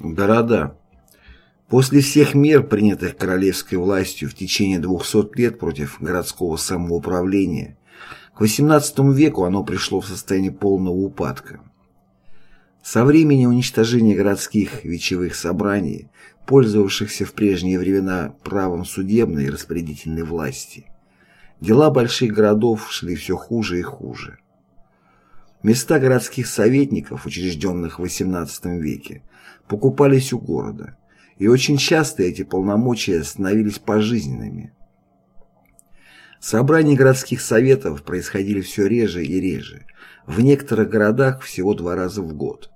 Города. После всех мер, принятых королевской властью в течение 200 лет против городского самоуправления, к XVIII веку оно пришло в состояние полного упадка. Со времени уничтожения городских вечевых собраний, пользовавшихся в прежние времена правом судебной и распорядительной власти, дела больших городов шли все хуже и хуже. Места городских советников, учрежденных в XVIII веке, покупались у города, и очень часто эти полномочия становились пожизненными. Собрания городских советов происходили все реже и реже, в некоторых городах всего два раза в год,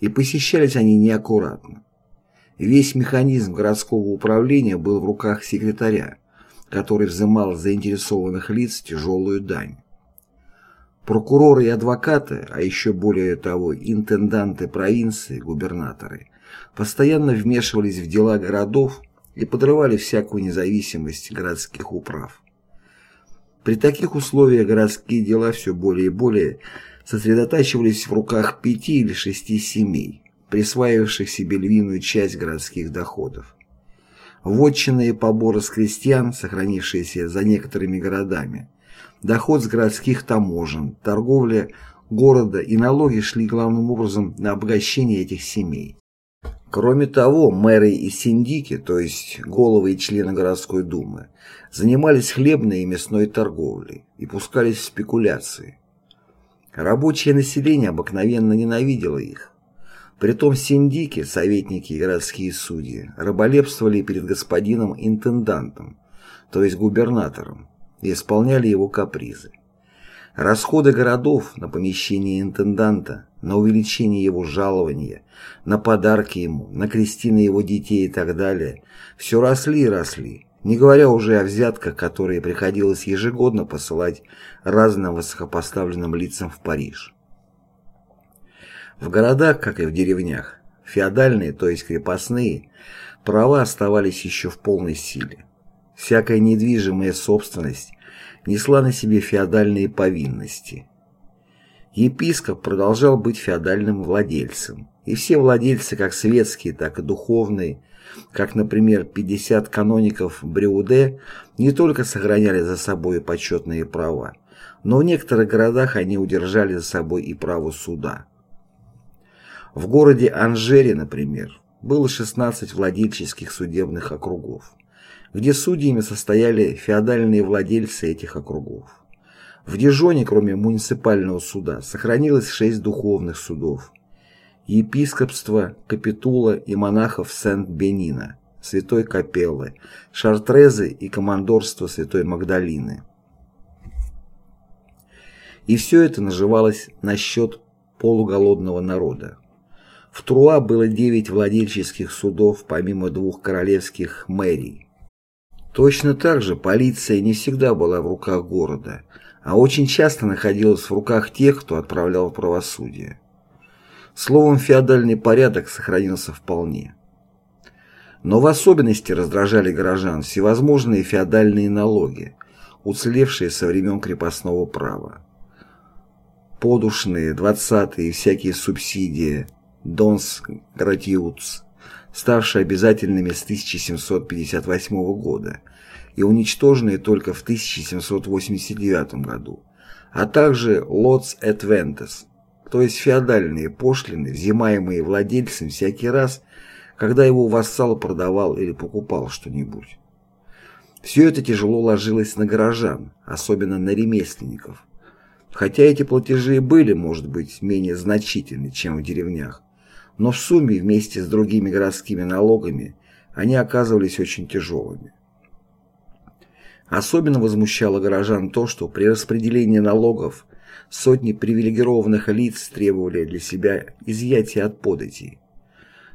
и посещались они неаккуратно. Весь механизм городского управления был в руках секретаря, который взимал с заинтересованных лиц тяжелую дань. Прокуроры и адвокаты, а еще более того интенданты провинции, губернаторы, постоянно вмешивались в дела городов и подрывали всякую независимость городских управ. При таких условиях городские дела все более и более сосредотачивались в руках пяти или шести семей, присваивавших себе львиную часть городских доходов. Вотчины и поборы с крестьян, сохранившиеся за некоторыми городами, доход с городских таможен, торговля города и налоги шли главным образом на обогащение этих семей. Кроме того, мэры и синдики, то есть головы и члены городской думы, занимались хлебной и мясной торговлей и пускались в спекуляции. Рабочее население обыкновенно ненавидело их. Притом синдики, советники и городские судьи раболепствовали перед господином-интендантом, то есть губернатором, и исполняли его капризы. Расходы городов на помещение интенданта, на увеличение его жалования, на подарки ему, на крестины его детей и так далее, все росли и росли, не говоря уже о взятках, которые приходилось ежегодно посылать разным высокопоставленным лицам в Париж. В городах, как и в деревнях, феодальные, то есть крепостные, права оставались еще в полной силе. Всякая недвижимая собственность несла на себе феодальные повинности. Епископ продолжал быть феодальным владельцем, и все владельцы, как светские, так и духовные, как, например, 50 каноников Брюде, не только сохраняли за собой почетные права, но в некоторых городах они удержали за собой и право суда. В городе Анжере, например, было 16 владельческих судебных округов где судьями состояли феодальные владельцы этих округов. В Дижоне, кроме муниципального суда, сохранилось шесть духовных судов. Епископство Капитула и монахов Сент-Бенина, Святой Капеллы, Шартрезы и командорство Святой Магдалины. И все это наживалось на счет полуголодного народа. В Труа было девять владельческих судов помимо двух королевских мэрий. Точно так же полиция не всегда была в руках города, а очень часто находилась в руках тех, кто отправлял правосудие. Словом, феодальный порядок сохранился вполне. Но в особенности раздражали горожан всевозможные феодальные налоги, уцелевшие со времен крепостного права. Подушные, двадцатые и всякие субсидии, донс гратиутс, ставшие обязательными с 1758 года и уничтоженные только в 1789 году, а также «лотс et ventes», то есть феодальные пошлины, взимаемые владельцем всякий раз, когда его вассал продавал или покупал что-нибудь. Все это тяжело ложилось на горожан, особенно на ремесленников. Хотя эти платежи были, может быть, менее значительны, чем в деревнях, но в сумме вместе с другими городскими налогами они оказывались очень тяжелыми. Особенно возмущало горожан то, что при распределении налогов сотни привилегированных лиц требовали для себя изъятия от податей.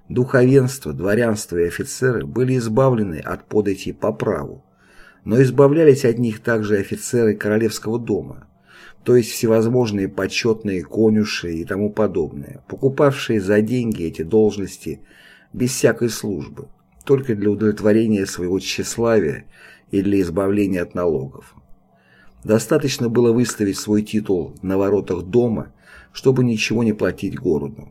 Духовенство, дворянство и офицеры были избавлены от податей по праву, но избавлялись от них также офицеры королевского дома, то есть всевозможные почетные конюши и тому подобное, покупавшие за деньги эти должности без всякой службы, только для удовлетворения своего тщеславия и для избавления от налогов. Достаточно было выставить свой титул на воротах дома, чтобы ничего не платить городу.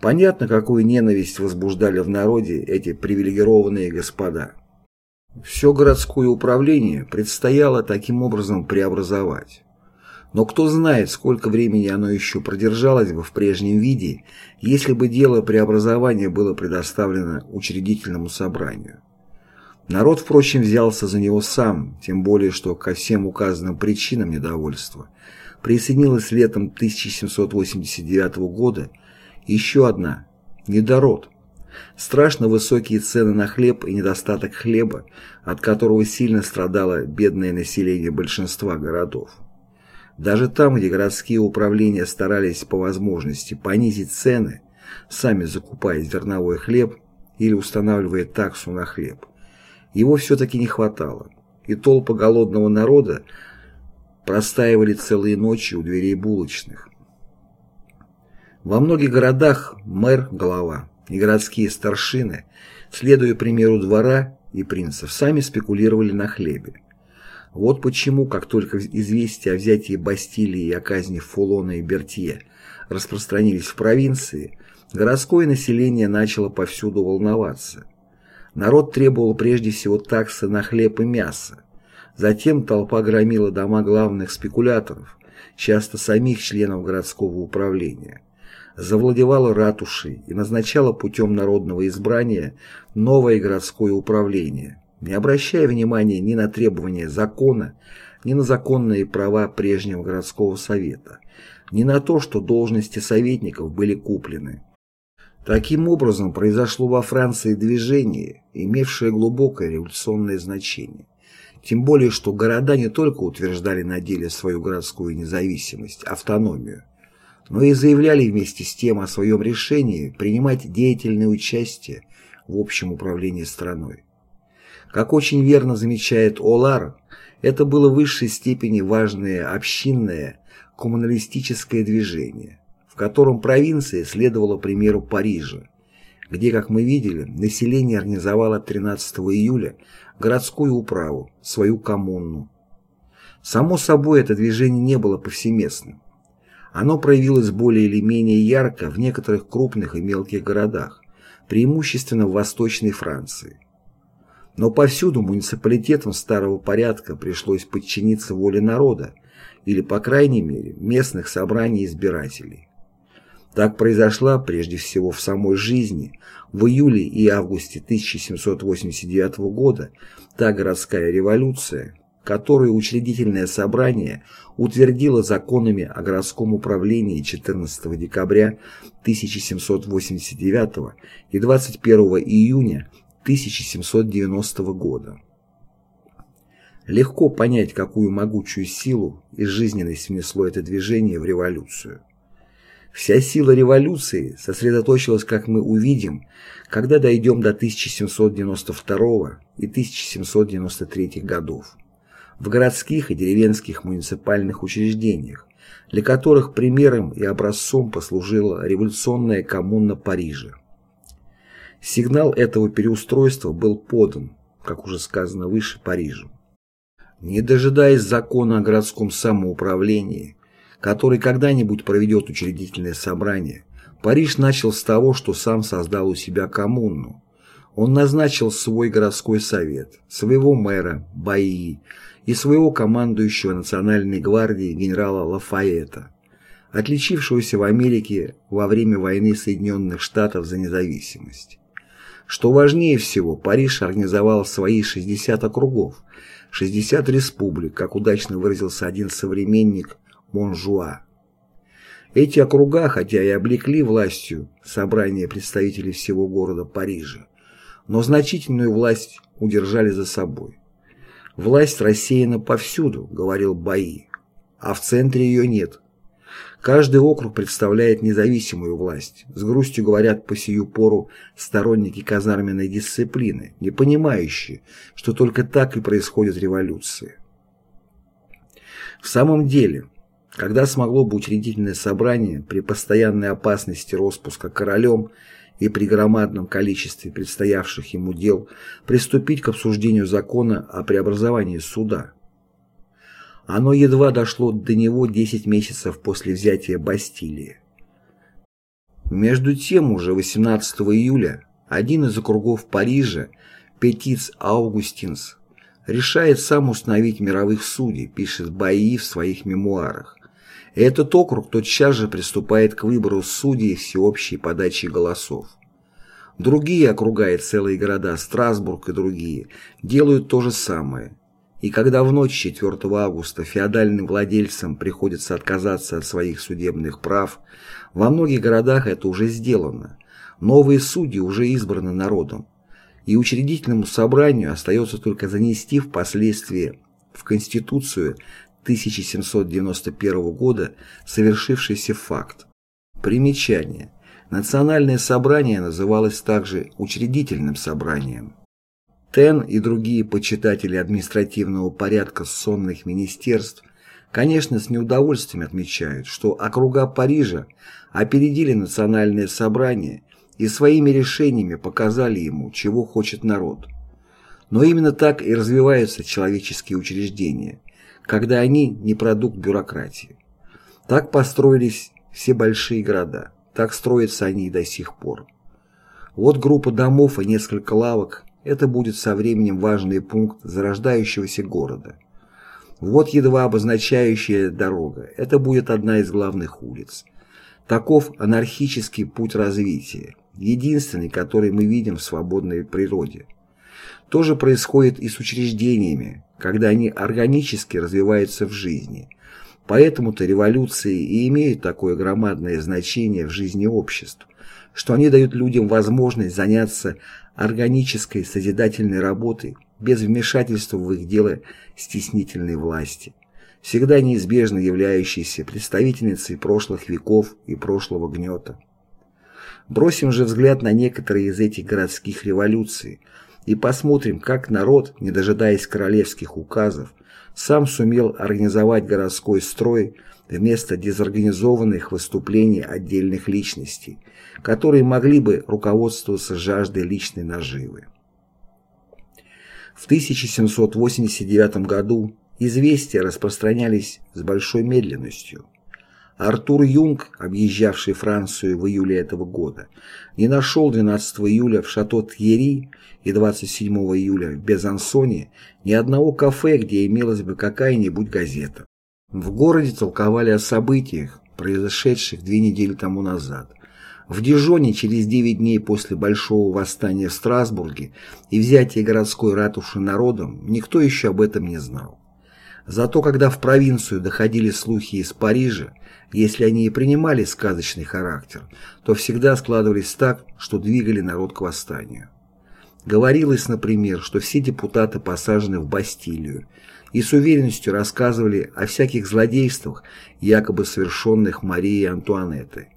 Понятно, какую ненависть возбуждали в народе эти привилегированные господа. Все городское управление предстояло таким образом преобразовать. Но кто знает, сколько времени оно еще продержалось бы в прежнем виде, если бы дело преобразования было предоставлено учредительному собранию. Народ, впрочем, взялся за него сам, тем более, что ко всем указанным причинам недовольства присоединилась летом 1789 года еще одна – недород. Страшно высокие цены на хлеб и недостаток хлеба, от которого сильно страдало бедное население большинства городов. Даже там, где городские управления старались по возможности понизить цены, сами закупая зерновой хлеб или устанавливая таксу на хлеб, его все-таки не хватало, и толпы голодного народа простаивали целые ночи у дверей булочных. Во многих городах мэр – голова, и городские старшины, следуя примеру двора и принцев, сами спекулировали на хлебе. Вот почему, как только известия о взятии Бастилии и о казни Фулона и Бертье распространились в провинции, городское население начало повсюду волноваться. Народ требовал прежде всего таксы на хлеб и мясо. Затем толпа громила дома главных спекуляторов, часто самих членов городского управления завладевала ратушей и назначала путем народного избрания новое городское управление, не обращая внимания ни на требования закона, ни на законные права прежнего городского совета, ни на то, что должности советников были куплены. Таким образом произошло во Франции движение, имевшее глубокое революционное значение. Тем более, что города не только утверждали на деле свою городскую независимость, автономию, но и заявляли вместе с тем о своем решении принимать деятельное участие в общем управлении страной. Как очень верно замечает Олар, это было в высшей степени важное общинное коммуналистическое движение, в котором провинция следовала примеру Парижа, где, как мы видели, население организовало 13 июля городскую управу, свою коммуну. Само собой, это движение не было повсеместным. Оно проявилось более или менее ярко в некоторых крупных и мелких городах, преимущественно в Восточной Франции. Но повсюду муниципалитетам старого порядка пришлось подчиниться воле народа или, по крайней мере, местных собраний избирателей. Так произошла прежде всего в самой жизни в июле и августе 1789 года та городская революция, которую учредительное собрание утвердило законами о городском управлении 14 декабря 1789 и 21 июня 1790 года. Легко понять, какую могучую силу и жизненность внесло это движение в революцию. Вся сила революции сосредоточилась, как мы увидим, когда дойдем до 1792 и 1793 годов в городских и деревенских муниципальных учреждениях, для которых примером и образцом послужила революционная коммуна Парижа. Сигнал этого переустройства был подан, как уже сказано выше, Парижу. Не дожидаясь закона о городском самоуправлении, который когда-нибудь проведет учредительное собрание, Париж начал с того, что сам создал у себя коммуну. Он назначил свой городской совет, своего мэра, Баи, и своего командующего Национальной гвардии генерала Лафайета, отличившегося в Америке во время войны Соединенных Штатов за независимость. Что важнее всего, Париж организовал свои 60 округов, 60 республик, как удачно выразился один современник Монжуа. Эти округа, хотя и облекли властью собрание представителей всего города Парижа, но значительную власть удержали за собой. «Власть рассеяна повсюду», — говорил Баи, — «а в центре ее нет». Каждый округ представляет независимую власть. С грустью говорят по сию пору сторонники казарменной дисциплины, не понимающие, что только так и происходят революции. В самом деле, когда смогло бы учредительное собрание при постоянной опасности распуска королем и при громадном количестве предстоявших ему дел приступить к обсуждению закона о преобразовании суда. Оно едва дошло до него 10 месяцев после взятия Бастилии. Между тем, уже 18 июля один из округов Парижа, Петиц Аугустинс, решает сам установить мировых судей, пишет Баи в своих мемуарах. Этот округ тотчас же приступает к выбору судей всеобщей подачи голосов. Другие округа и целые города, Страсбург и другие, делают то же самое. И когда в ночь 4 августа феодальным владельцам приходится отказаться от своих судебных прав, во многих городах это уже сделано. Новые судьи уже избраны народом. И учредительному собранию остается только занести впоследствии в Конституцию 1791 года совершившийся факт. Примечание. Национальное собрание называлось также учредительным собранием. Тен и другие почитатели административного порядка сонных министерств, конечно, с неудовольствием отмечают, что округа Парижа опередили национальное собрание и своими решениями показали ему, чего хочет народ. Но именно так и развиваются человеческие учреждения, когда они не продукт бюрократии. Так построились все большие города, так строятся они и до сих пор. Вот группа домов и несколько лавок – это будет со временем важный пункт зарождающегося города. Вот едва обозначающая дорога – это будет одна из главных улиц. Таков анархический путь развития, единственный, который мы видим в свободной природе. То же происходит и с учреждениями, когда они органически развиваются в жизни. Поэтому-то революции и имеют такое громадное значение в жизни обществ, что они дают людям возможность заняться органической созидательной работой без вмешательства в их дело стеснительной власти, всегда неизбежно являющейся представительницей прошлых веков и прошлого гнета. Бросим же взгляд на некоторые из этих городских революций – и посмотрим, как народ, не дожидаясь королевских указов, сам сумел организовать городской строй вместо дезорганизованных выступлений отдельных личностей, которые могли бы руководствоваться жаждой личной наживы. В 1789 году известия распространялись с большой медленностью. Артур Юнг, объезжавший Францию в июле этого года, не нашел 12 июля в Шато-Тьерри и 27 июля в Безансоне ни одного кафе, где имелась бы какая-нибудь газета. В городе толковали о событиях, произошедших две недели тому назад. В Дижоне через 9 дней после Большого восстания в Страсбурге и взятия городской ратуши народом никто еще об этом не знал. Зато когда в провинцию доходили слухи из Парижа, если они и принимали сказочный характер, то всегда складывались так, что двигали народ к восстанию. Говорилось, например, что все депутаты посажены в Бастилию и с уверенностью рассказывали о всяких злодействах, якобы совершенных Марией Антуанеттой.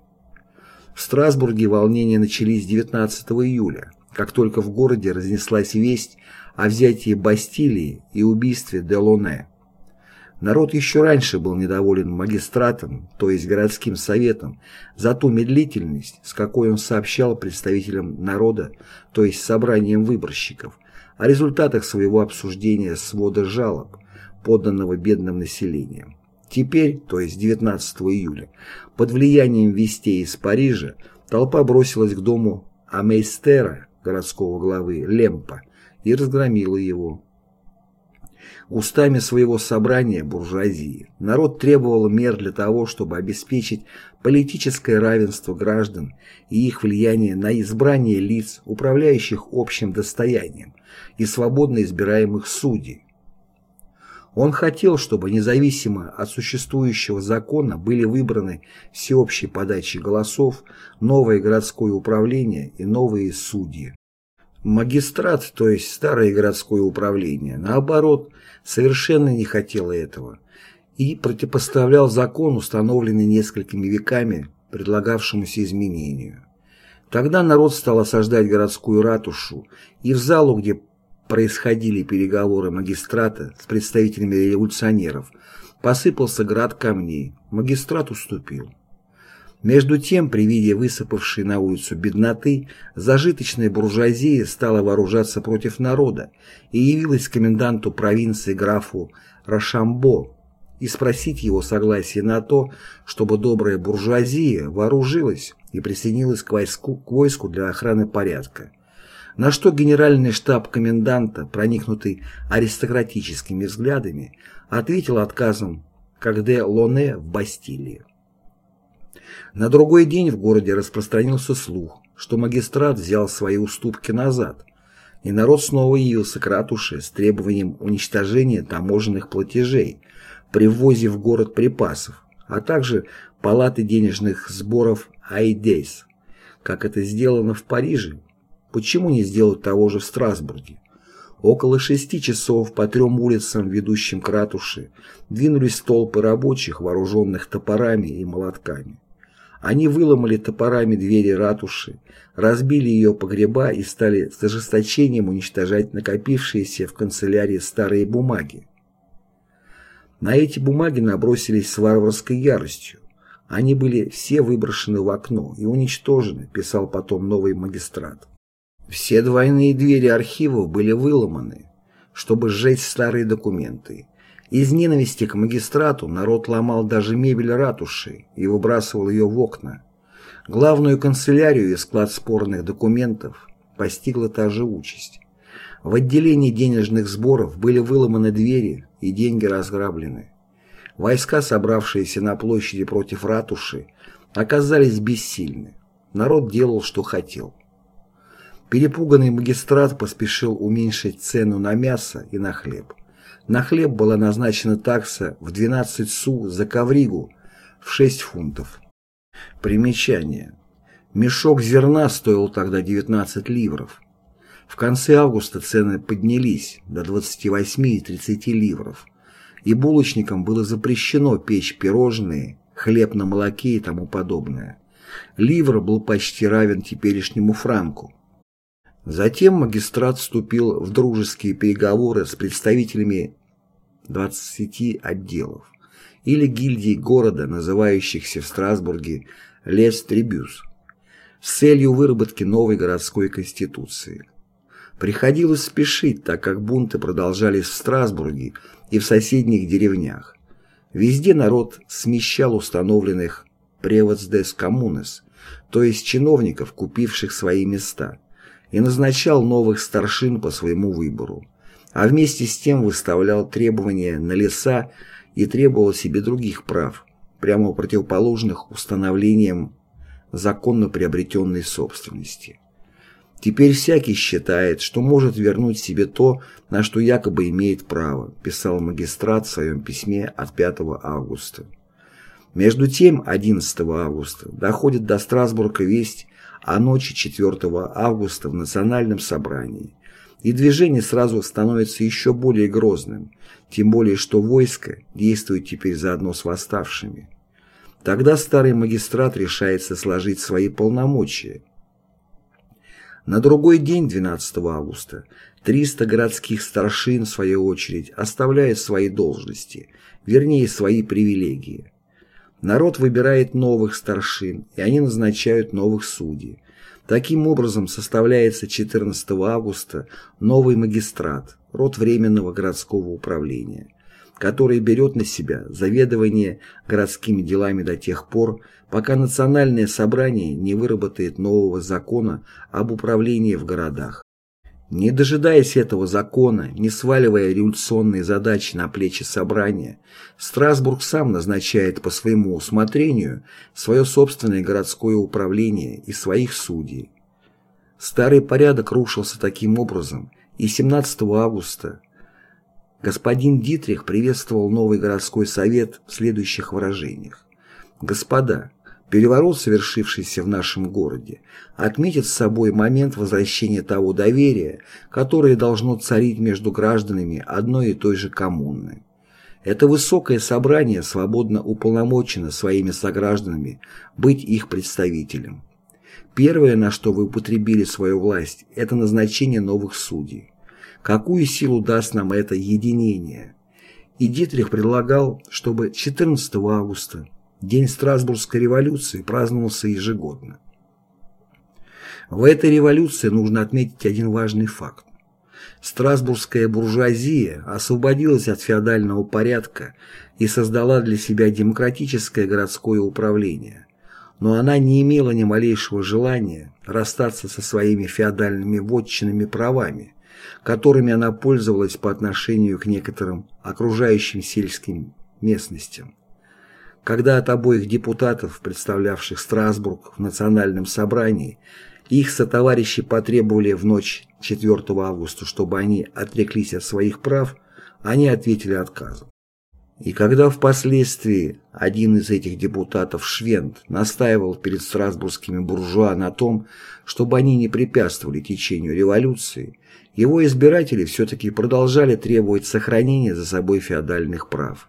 В Страсбурге волнения начались 19 июля, как только в городе разнеслась весть о взятии Бастилии и убийстве Делоне. Народ еще раньше был недоволен магистратом, то есть городским советом, за ту медлительность, с какой он сообщал представителям народа, то есть собранием выборщиков, о результатах своего обсуждения свода жалоб, подданного бедным населением. Теперь, то есть 19 июля, под влиянием вестей из Парижа, толпа бросилась к дому Амейстера, городского главы Лемпа, и разгромила его. Устами своего собрания буржуазии народ требовал мер для того, чтобы обеспечить политическое равенство граждан и их влияние на избрание лиц, управляющих общим достоянием, и свободно избираемых судей. Он хотел, чтобы независимо от существующего закона были выбраны всеобщей подачи голосов, новое городское управление и новые судьи. Магистрат, то есть старое городское управление, наоборот, совершенно не хотел этого и противопоставлял закон, установленный несколькими веками, предлагавшемуся изменению. Тогда народ стал осаждать городскую ратушу, и в залу, где происходили переговоры магистрата с представителями революционеров, посыпался град камней. Магистрат уступил. Между тем, при виде высыпавшей на улицу бедноты, зажиточная буржуазия стала вооружаться против народа и явилась коменданту провинции графу Рошамбо и спросить его согласия на то, чтобы добрая буржуазия вооружилась и присоединилась к войску, к войску для охраны порядка. На что генеральный штаб коменданта, проникнутый аристократическими взглядами, ответил отказом, де Лоне в Бастилии. На другой день в городе распространился слух, что магистрат взял свои уступки назад, и народ снова явился к ратуше с требованием уничтожения таможенных платежей при ввозе в город припасов, а также палаты денежных сборов Айдейс, как это сделано в Париже. Почему не сделать того же в Страсбурге? Около шести часов по трем улицам, ведущим к ратуше, двинулись толпы рабочих, вооруженных топорами и молотками. Они выломали топорами двери ратуши, разбили ее погреба и стали с ожесточением уничтожать накопившиеся в канцелярии старые бумаги. На эти бумаги набросились с варварской яростью. Они были все выброшены в окно и уничтожены, писал потом новый магистрат. Все двойные двери архивов были выломаны, чтобы сжечь старые документы, из ненависти к магистрату народ ломал даже мебель ратуши и выбрасывал ее в окна. Главную канцелярию и склад спорных документов постигла та же участь. В отделении денежных сборов были выломаны двери и деньги разграблены. Войска, собравшиеся на площади против ратуши, оказались бессильны. Народ делал, что хотел. Перепуганный магистрат поспешил уменьшить цену на мясо и на хлеб. На хлеб была назначена такса в 12 су за ковригу в 6 фунтов. Примечание. Мешок зерна стоил тогда 19 ливров. В конце августа цены поднялись до 28 и 30 ливров, и булочникам было запрещено печь пирожные, хлеб на молоке и тому подобное. Ливр был почти равен теперешнему франку. Затем магистрат вступил в дружеские переговоры с представителями 20 отделов или гильдий города, называющихся в Страсбурге «Лес Трибюс», с целью выработки новой городской конституции. Приходилось спешить, так как бунты продолжались в Страсбурге и в соседних деревнях. Везде народ смещал установленных «преводсдес коммунес», то есть чиновников, купивших свои места, и назначал новых старшин по своему выбору а вместе с тем выставлял требования на леса и требовал себе других прав, прямо противоположных установлениям законно приобретенной собственности. Теперь всякий считает, что может вернуть себе то, на что якобы имеет право, писал магистрат в своем письме от 5 августа. Между тем, 11 августа доходит до Страсбурга весть о ночи 4 августа в Национальном собрании, и движение сразу становится еще более грозным, тем более что войско действует теперь заодно с восставшими. Тогда старый магистрат решается сложить свои полномочия. На другой день, 12 августа, 300 городских старшин, в свою очередь, оставляют свои должности, вернее, свои привилегии. Народ выбирает новых старшин, и они назначают новых судей, Таким образом составляется 14 августа новый магистрат, род Временного городского управления, который берет на себя заведование городскими делами до тех пор, пока Национальное собрание не выработает нового закона об управлении в городах. Не дожидаясь этого закона, не сваливая революционные задачи на плечи собрания, Страсбург сам назначает по своему усмотрению свое собственное городское управление и своих судей. Старый порядок рушился таким образом, и 17 августа господин Дитрих приветствовал новый городской совет в следующих выражениях. «Господа, Переворот, совершившийся в нашем городе, отметит с собой момент возвращения того доверия, которое должно царить между гражданами одной и той же коммуны. Это высокое собрание свободно уполномочено своими согражданами быть их представителем. Первое, на что вы употребили свою власть, это назначение новых судей. Какую силу даст нам это единение? И Дитрих предлагал, чтобы 14 августа День Страсбургской революции праздновался ежегодно. В этой революции нужно отметить один важный факт. Страсбургская буржуазия освободилась от феодального порядка и создала для себя демократическое городское управление. но она не имела ни малейшего желания расстаться со своими феодальными вотчинными правами, которыми она пользовалась по отношению к некоторым окружающим сельским местностям. Когда от обоих депутатов, представлявших Страсбург в национальном собрании, их сотоварищи потребовали в ночь 4 августа, чтобы они отреклись от своих прав, они ответили отказом. И когда впоследствии один из этих депутатов, Швент, настаивал перед страсбургскими буржуа на том, чтобы они не препятствовали течению революции, его избиратели все-таки продолжали требовать сохранения за собой феодальных прав.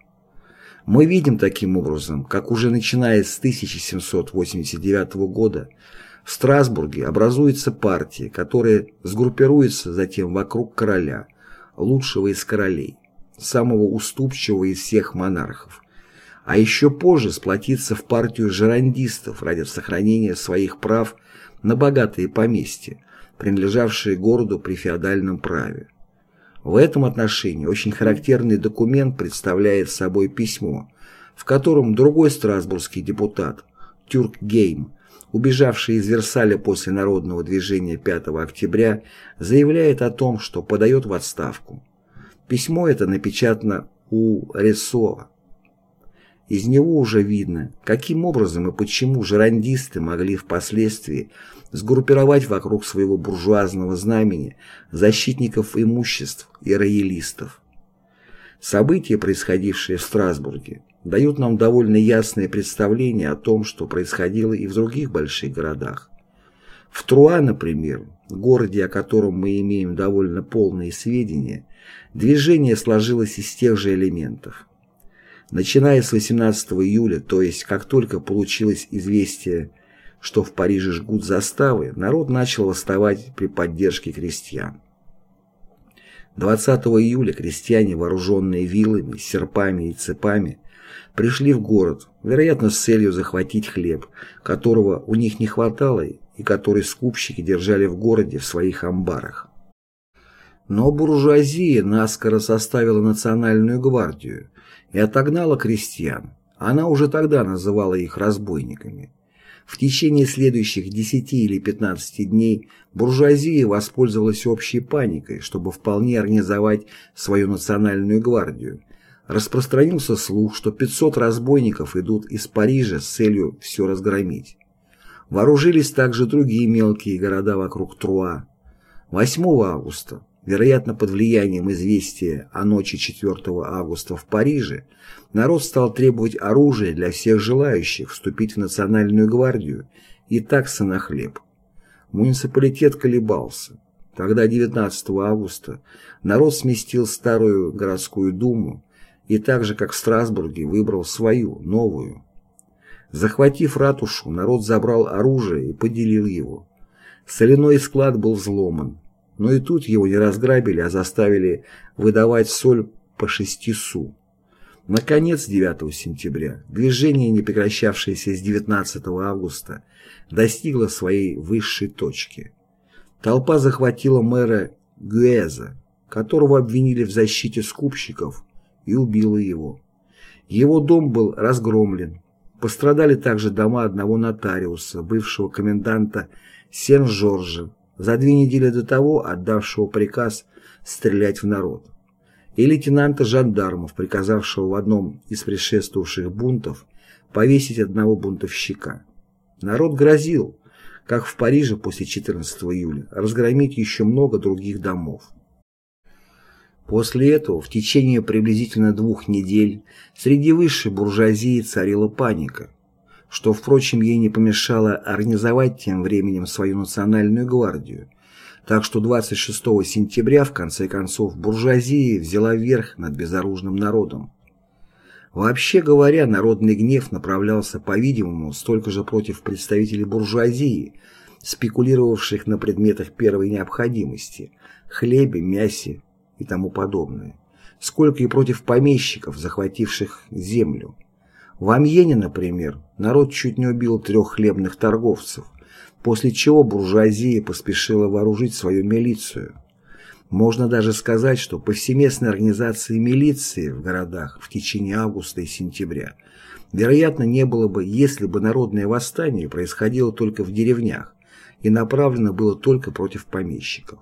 Мы видим таким образом, как уже начиная с 1789 года в Страсбурге образуется партия, которая сгруппируется затем вокруг короля, лучшего из королей самого уступчивого из всех монархов, а еще позже сплотиться в партию жерандистов ради сохранения своих прав на богатые поместья, принадлежавшие городу при феодальном праве. В этом отношении очень характерный документ представляет собой письмо, в котором другой страсбургский депутат, Тюрк Гейм, убежавший из Версаля после народного движения 5 октября, заявляет о том, что подает в отставку. Письмо это напечатано у Рессора. Из него уже видно, каким образом и почему жерандисты могли впоследствии сгруппировать вокруг своего буржуазного знамени защитников имуществ и роялистов. События, происходившие в Страсбурге, дают нам довольно ясное представление о том, что происходило и в других больших городах. В Труа, например, городе, о котором мы имеем довольно полные сведения, Движение сложилось из тех же элементов. Начиная с 18 июля, то есть как только получилось известие, что в Париже жгут заставы, народ начал восставать при поддержке крестьян. 20 июля крестьяне, вооруженные вилами, серпами и цепами, пришли в город, вероятно, с целью захватить хлеб, которого у них не хватало и который скупщики держали в городе в своих амбарах. Но буржуазия наскоро составила национальную гвардию и отогнала крестьян. Она уже тогда называла их разбойниками. В течение следующих 10 или 15 дней буржуазия воспользовалась общей паникой, чтобы вполне организовать свою национальную гвардию. Распространился слух, что 500 разбойников идут из Парижа с целью все разгромить. Вооружились также другие мелкие города вокруг Труа. 8 августа Вероятно, под влиянием известия о ночи 4 августа в Париже, народ стал требовать оружия для всех желающих вступить в Национальную гвардию и таксы на хлеб. Муниципалитет колебался. Тогда, 19 августа, народ сместил старую городскую думу и так же, как в Страсбурге, выбрал свою, новую. Захватив ратушу, народ забрал оружие и поделил его. Соляной склад был взломан, но и тут его не разграбили, а заставили выдавать соль по шести су. Наконец, 9 сентября, движение, не прекращавшееся с 19 августа, достигло своей высшей точки. Толпа захватила мэра Гюэза, которого обвинили в защите скупщиков, и убила его. Его дом был разгромлен. Пострадали также дома одного нотариуса, бывшего коменданта Сен-Жоржа, за две недели до того отдавшего приказ стрелять в народ, и лейтенанта жандармов, приказавшего в одном из предшествовавших бунтов повесить одного бунтовщика. Народ грозил, как в Париже после 14 июля, разгромить еще много других домов. После этого в течение приблизительно двух недель среди высшей буржуазии царила паника что, впрочем, ей не помешало организовать тем временем свою национальную гвардию. Так что 26 сентября, в конце концов, буржуазия взяла верх над безоружным народом. Вообще говоря, народный гнев направлялся, по-видимому, столько же против представителей буржуазии, спекулировавших на предметах первой необходимости – хлебе, мясе и тому подобное, сколько и против помещиков, захвативших землю. В Амьене, например, народ чуть не убил трех хлебных торговцев, после чего буржуазия поспешила вооружить свою милицию. Можно даже сказать, что повсеместной организации милиции в городах в течение августа и сентября вероятно, не было бы, если бы народное восстание происходило только в деревнях и направлено было только против помещиков.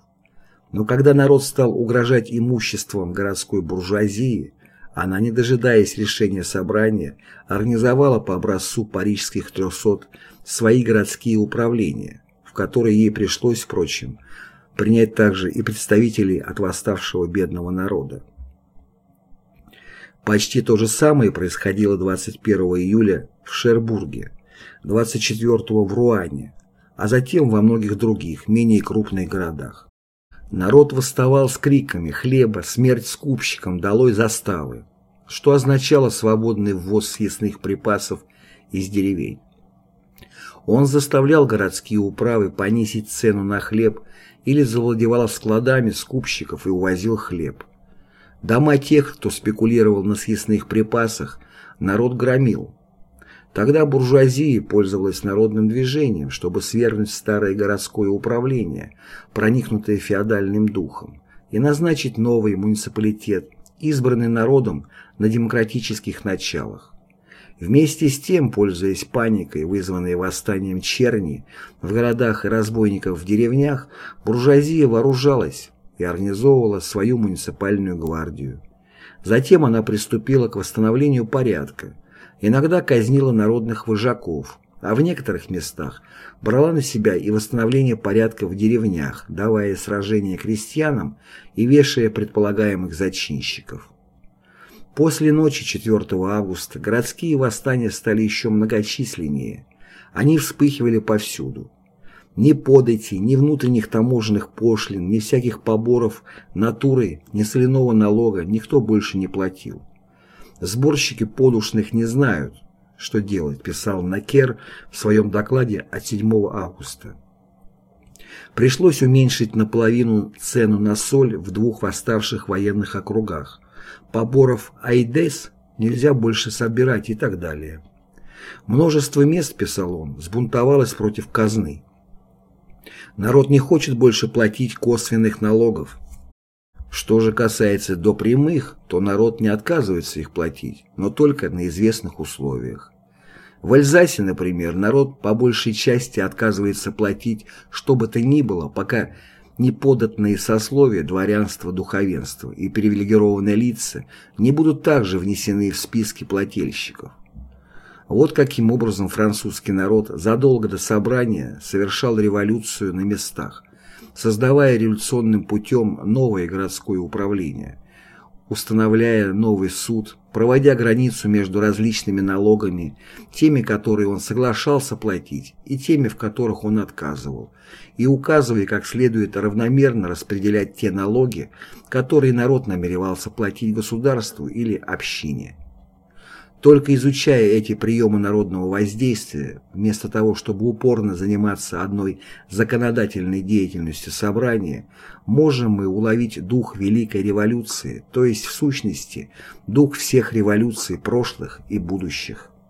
Но когда народ стал угрожать имуществом городской буржуазии, она, не дожидаясь решения собрания, организовала по образцу парижских трехсот свои городские управления, в которые ей пришлось, впрочем, принять также и представителей от восставшего бедного народа. Почти то же самое происходило 21 июля в Шербурге, 24 в Руане, а затем во многих других, менее крупных городах. Народ восставал с криками «Хлеба! Смерть скупщикам! Долой заставы!», что означало свободный ввоз съестных припасов из деревень. Он заставлял городские управы понизить цену на хлеб или завладевал складами скупщиков и увозил хлеб. Дома тех, кто спекулировал на съестных припасах, народ громил. Тогда буржуазия пользовалась народным движением, чтобы свергнуть старое городское управление, проникнутое феодальным духом, и назначить новый муниципалитет, избранный народом на демократических началах. Вместе с тем, пользуясь паникой, вызванной восстанием черни в городах и разбойников в деревнях, буржуазия вооружалась, и организовывала свою муниципальную гвардию. Затем она приступила к восстановлению порядка, иногда казнила народных вожаков, а в некоторых местах брала на себя и восстановление порядка в деревнях, давая сражения крестьянам и вешая предполагаемых зачинщиков. После ночи 4 августа городские восстания стали еще многочисленнее. Они вспыхивали повсюду. Ни подати, ни внутренних таможенных пошлин, ни всяких поборов, натуры, ни соляного налога никто больше не платил. Сборщики подушных не знают, что делать, писал Накер в своем докладе от 7 августа. Пришлось уменьшить наполовину цену на соль в двух восставших военных округах. Поборов Айдес нельзя больше собирать и так далее. Множество мест, писал он, сбунтовалось против казны. Народ не хочет больше платить косвенных налогов. Что же касается до прямых, то народ не отказывается их платить, но только на известных условиях. В Эльзасе, например, народ по большей части отказывается платить что бы то ни было, пока неподатные сословия, дворянство, духовенство и привилегированные лица не будут также внесены в списки плательщиков. Вот каким образом французский народ задолго до собрания совершал революцию на местах, создавая революционным путем новое городское управление, устанавливая новый суд, проводя границу между различными налогами, теми, которые он соглашался платить, и теми, в которых он отказывал, и указывая, как следует равномерно распределять те налоги, которые народ намеревался платить государству или общине. Только изучая эти приемы народного воздействия, вместо того, чтобы упорно заниматься одной законодательной деятельностью собрания, можем мы уловить дух Великой революции, то есть в сущности дух всех революций прошлых и будущих.